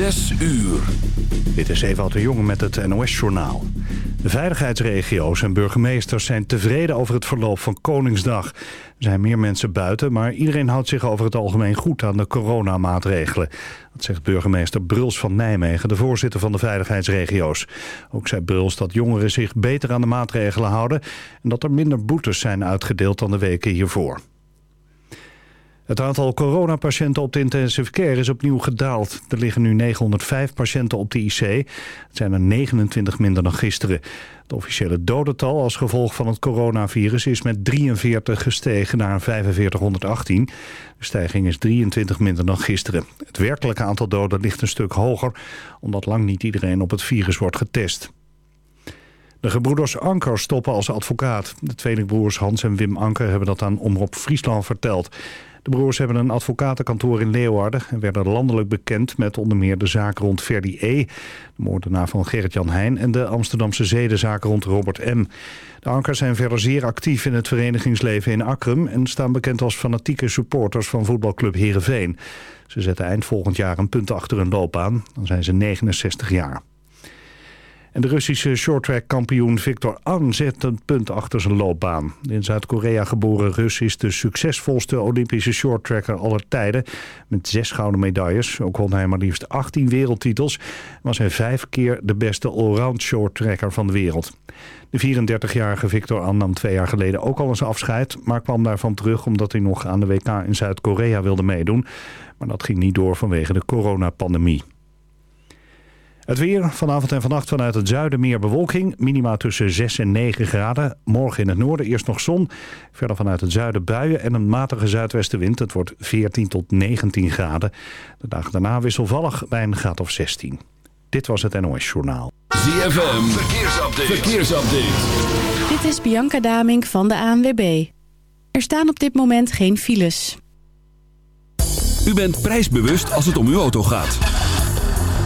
Zes uur. Dit is Ewout de Jonge met het NOS-journaal. De veiligheidsregio's en burgemeesters zijn tevreden over het verloop van Koningsdag. Er zijn meer mensen buiten, maar iedereen houdt zich over het algemeen goed aan de coronamaatregelen. Dat zegt burgemeester Bruls van Nijmegen, de voorzitter van de veiligheidsregio's. Ook zei Bruls dat jongeren zich beter aan de maatregelen houden... en dat er minder boetes zijn uitgedeeld dan de weken hiervoor. Het aantal coronapatiënten op de intensive care is opnieuw gedaald. Er liggen nu 905 patiënten op de IC. Het zijn er 29 minder dan gisteren. Het officiële dodental als gevolg van het coronavirus is met 43 gestegen naar 4518. De stijging is 23 minder dan gisteren. Het werkelijke aantal doden ligt een stuk hoger... omdat lang niet iedereen op het virus wordt getest. De gebroeders Anker stoppen als advocaat. De tweelingbroers Hans en Wim Anker hebben dat aan Omroep Friesland verteld. De broers hebben een advocatenkantoor in Leeuwarden... en werden landelijk bekend met onder meer de zaak rond Verdi E... de moordenaar van Gerrit-Jan Heijn... en de Amsterdamse zedenzaak rond Robert M. De Ankers zijn verder zeer actief in het verenigingsleven in Akrum... en staan bekend als fanatieke supporters van voetbalclub Heerenveen. Ze zetten eind volgend jaar een punt achter hun loopbaan. Dan zijn ze 69 jaar. En de Russische shorttrack-kampioen Victor An zet een punt achter zijn loopbaan. De in Zuid-Korea geboren Rus is de succesvolste Olympische shorttracker aller tijden. Met zes gouden medailles. Ook won hij maar liefst 18 wereldtitels. Was hij vijf keer de beste allround shorttracker van de wereld. De 34-jarige Victor An nam twee jaar geleden ook al eens afscheid... maar kwam daarvan terug omdat hij nog aan de WK in Zuid-Korea wilde meedoen. Maar dat ging niet door vanwege de coronapandemie. Het weer, vanavond en vannacht vanuit het zuiden meer bewolking. Minima tussen 6 en 9 graden. Morgen in het noorden eerst nog zon. Verder vanuit het zuiden buien en een matige zuidwestenwind. Het wordt 14 tot 19 graden. De dagen daarna wisselvallig bij een graad of 16. Dit was het NOS Journaal. ZFM, verkeersupdate. verkeersupdate. Dit is Bianca Damink van de ANWB. Er staan op dit moment geen files. U bent prijsbewust als het om uw auto gaat.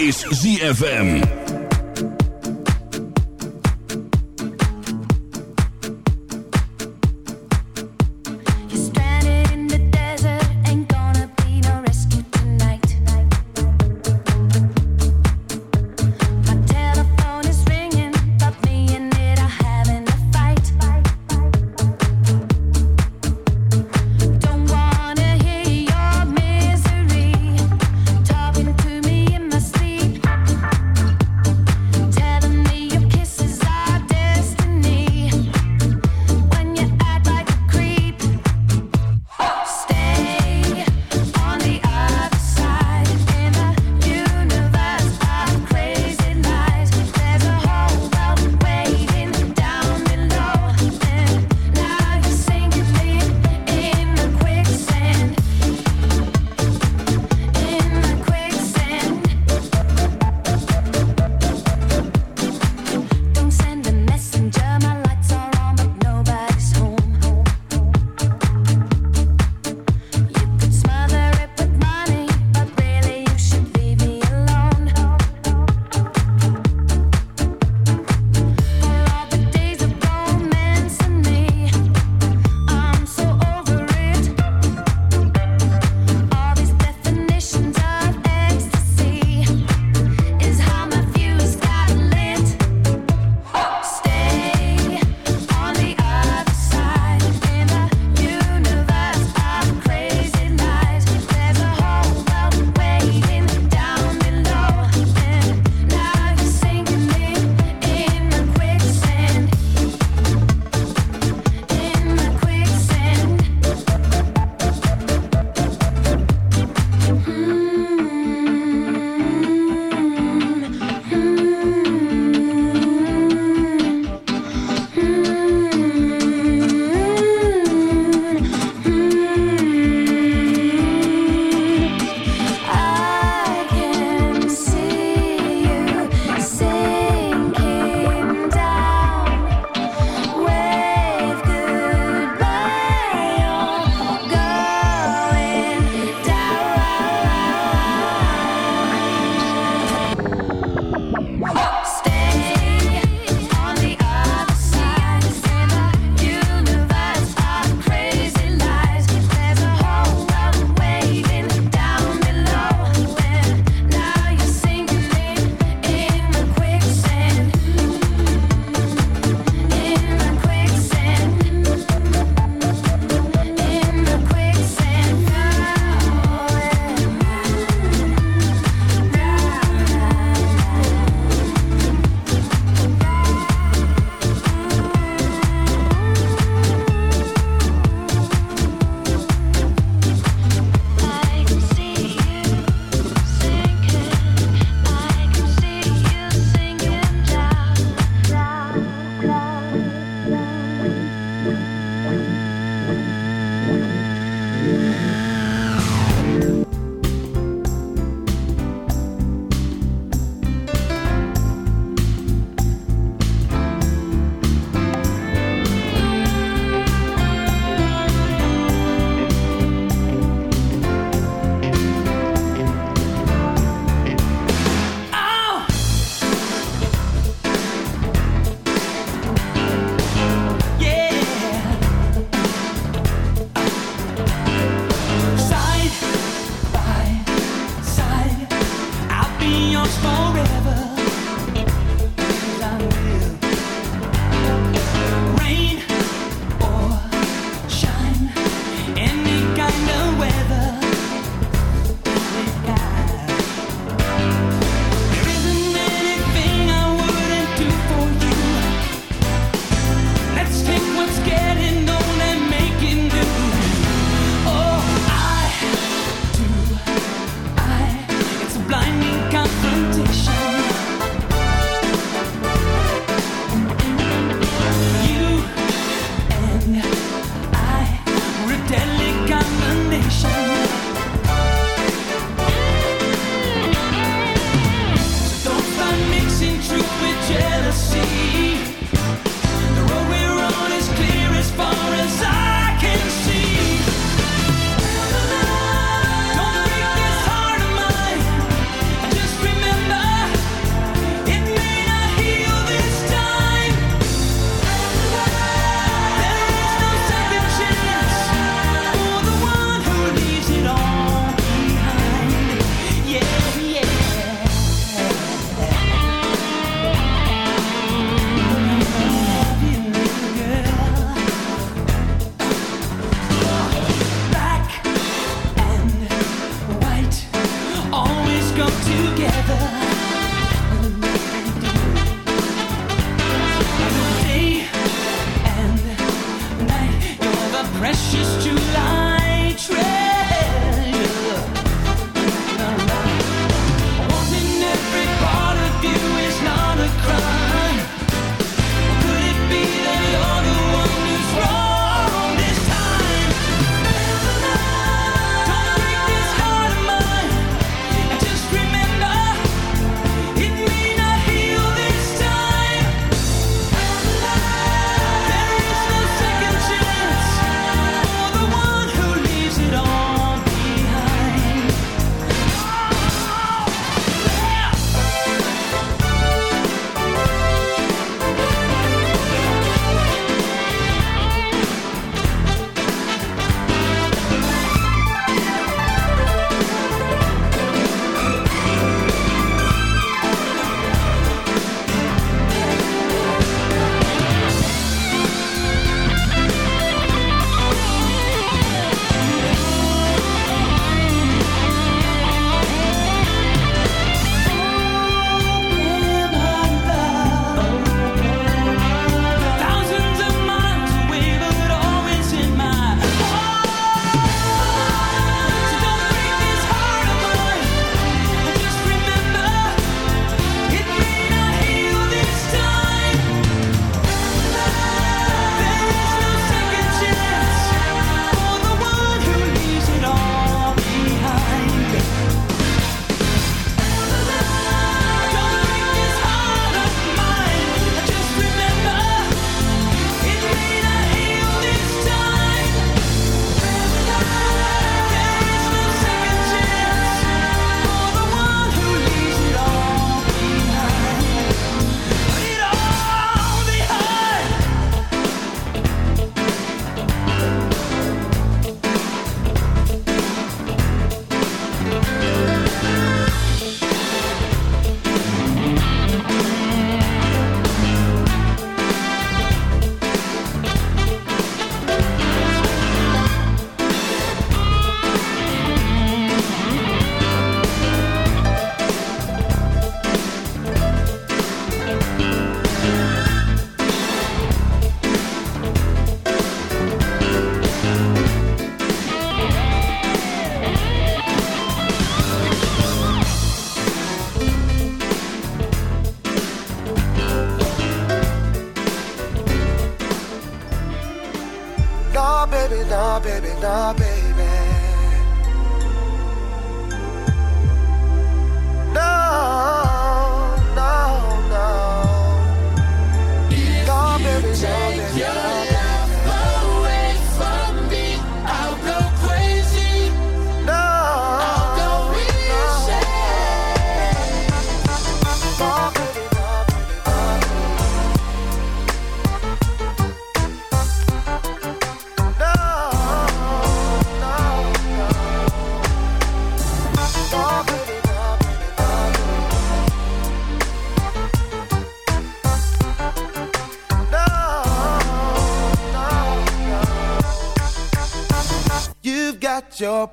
Is ZFM.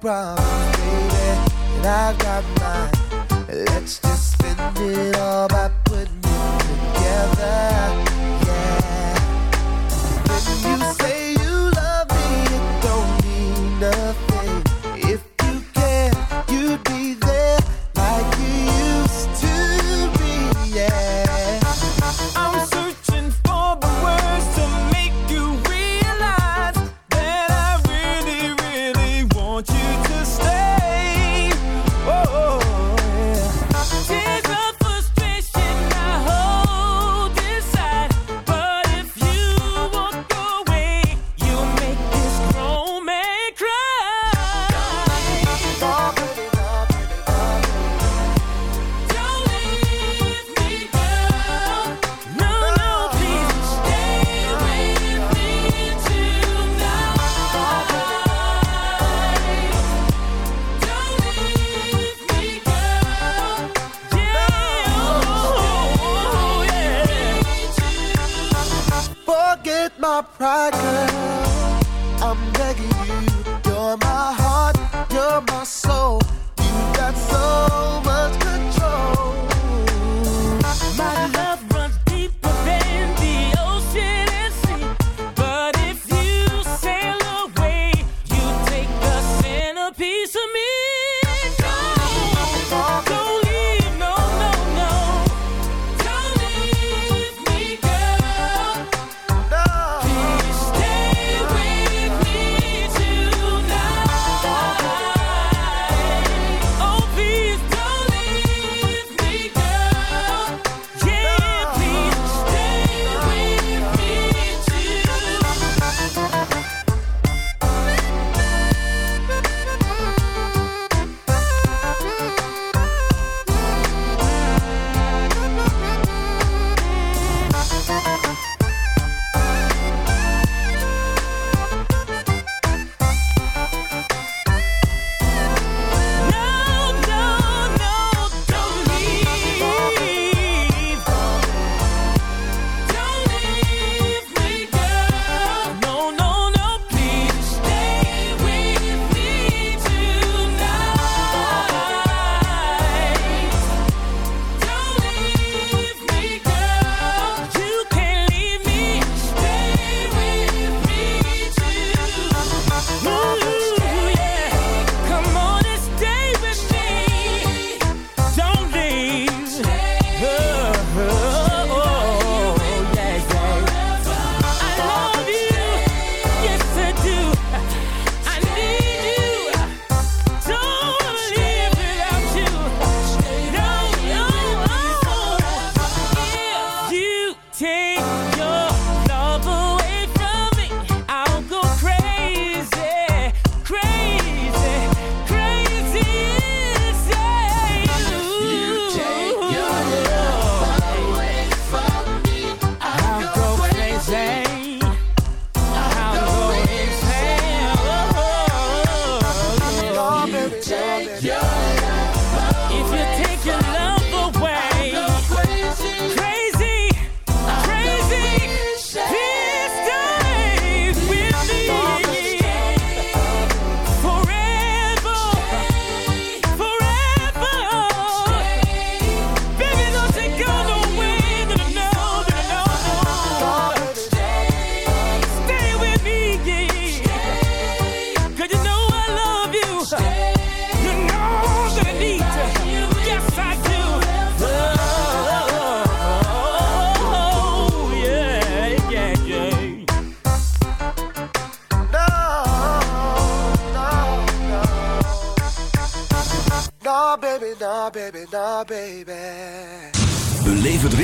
Got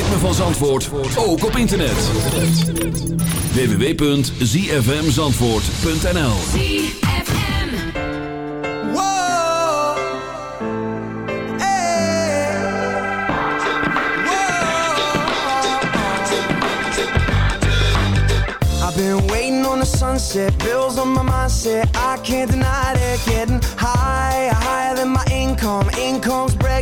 ritme van Zandvoort, ook op internet. www.zfmzandvoort.nl. I've been waiting on the sunset, bills on my mindset. I can't deny it, getting higher, higher than my income. Income's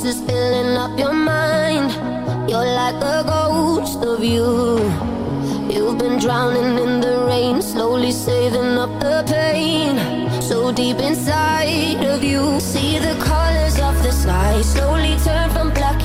Voices filling up your mind. You're like a ghost of you. You've been drowning in the rain, slowly saving up the pain. So deep inside of you, see the colors of the sky slowly turn from black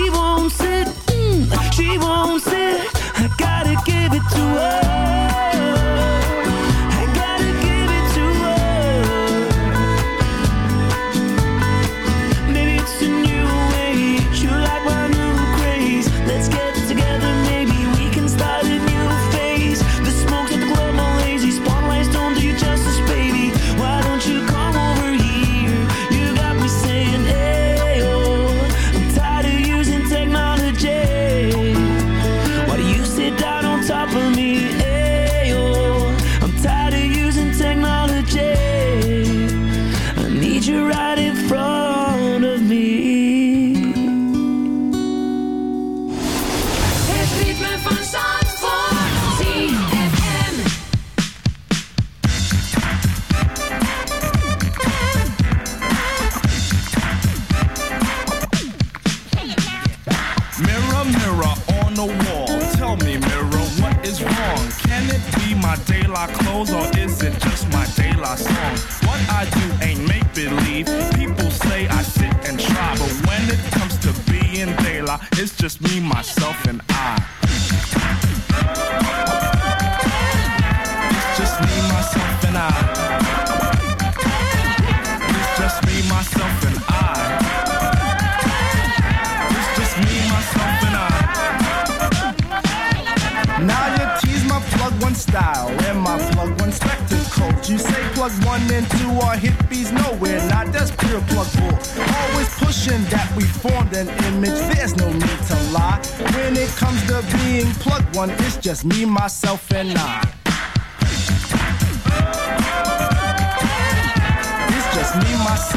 She won't sit. Mm, she won't sit.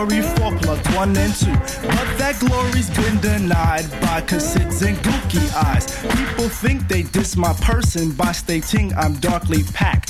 Glory for plug one and two. But that glory's been denied by cassettes and gooky eyes. People think they diss my person by stating I'm darkly packed.